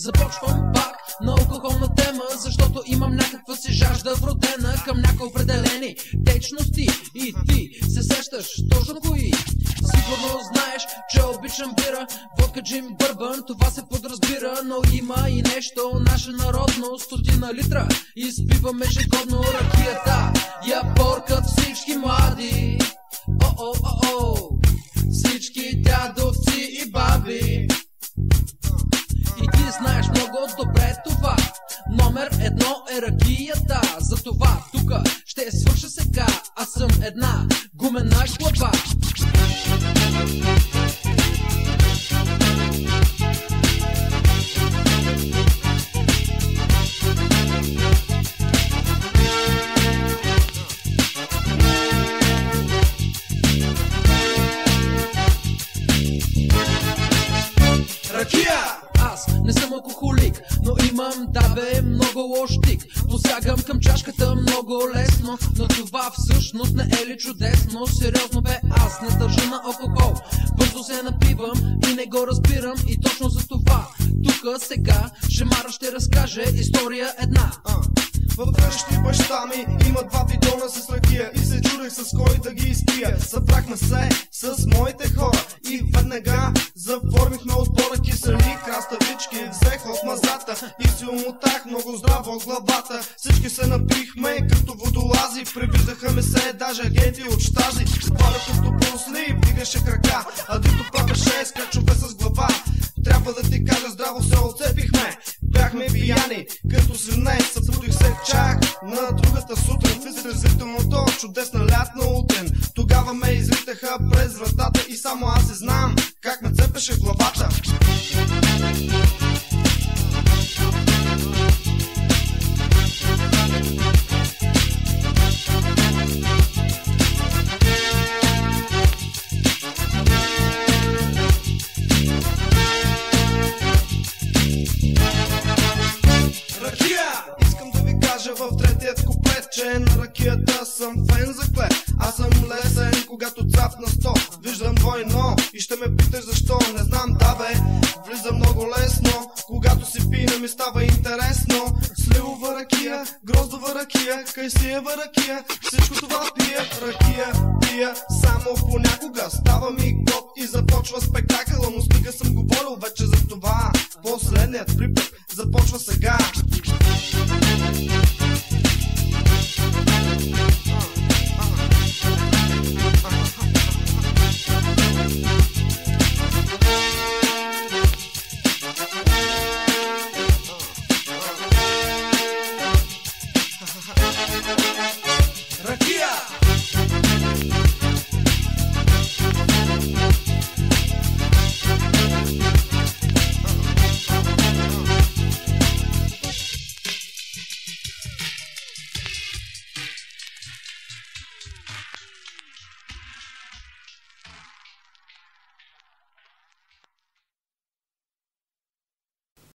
Zobacz chłopak, на алкохолна тема, защото имам някаква си жажда вродена към някои определени течности и ти се сещаш точно кои. Сигурно знаеш, че обичам бира, водка, джим, бърбан, това се подразбира, но има и нещо, наша народно, стотина литра, изпиваме ежегодно ракията, я поркат всички млади. О-о, о-о, всички дядовци и баби. И ти знаеш много добре Номер едно е ракията. Затова тука ще свърша сега. Аз съм една гумена глава съм алкохолик, но имам, да бе, много лош тик. Посягам към чашката много лесно, но това всъщност не е ли чудесно? Сериозно бе, аз не държа на алкохол. Бързо се напивам и не го разбирам и точно за това. Тука сега Шемара ще разкаже история една. А, В вкъщи баща ми. Има два бидона с ракия И се чудех с кой да ги изпия. Събрахме се с моите хора И веднага заформихме отбора кисели краставички Взех от мазата и си умотах много здраво главата. Всички се напихме като водолази. Привиждаха ми се даже агенти от штази Хваля като брусли, вдигаше крака. А дито плакаше скачове с глава. Трябва да ти кажа здраво се отцепихме. Бяхме пияни, като свине. Събудих се чак на другата сутрин В изразителното чудесна лятна утрин Тогава ме изритаха през вратата че на ракията съм фен за клет. Аз съм лесен, когато цапна сто. Виждам двойно и ще ме питаш защо. Не знам, да бе, влиза много лесно. Когато си пина ми става интересно. Сливова ракия, гроздова ракия, кайсиева ракия. Всичко това пия, ракия, пия. Само понякога става ми год и започва спектакъла. Но стига съм говорил вече за това. Последният припев започва сега.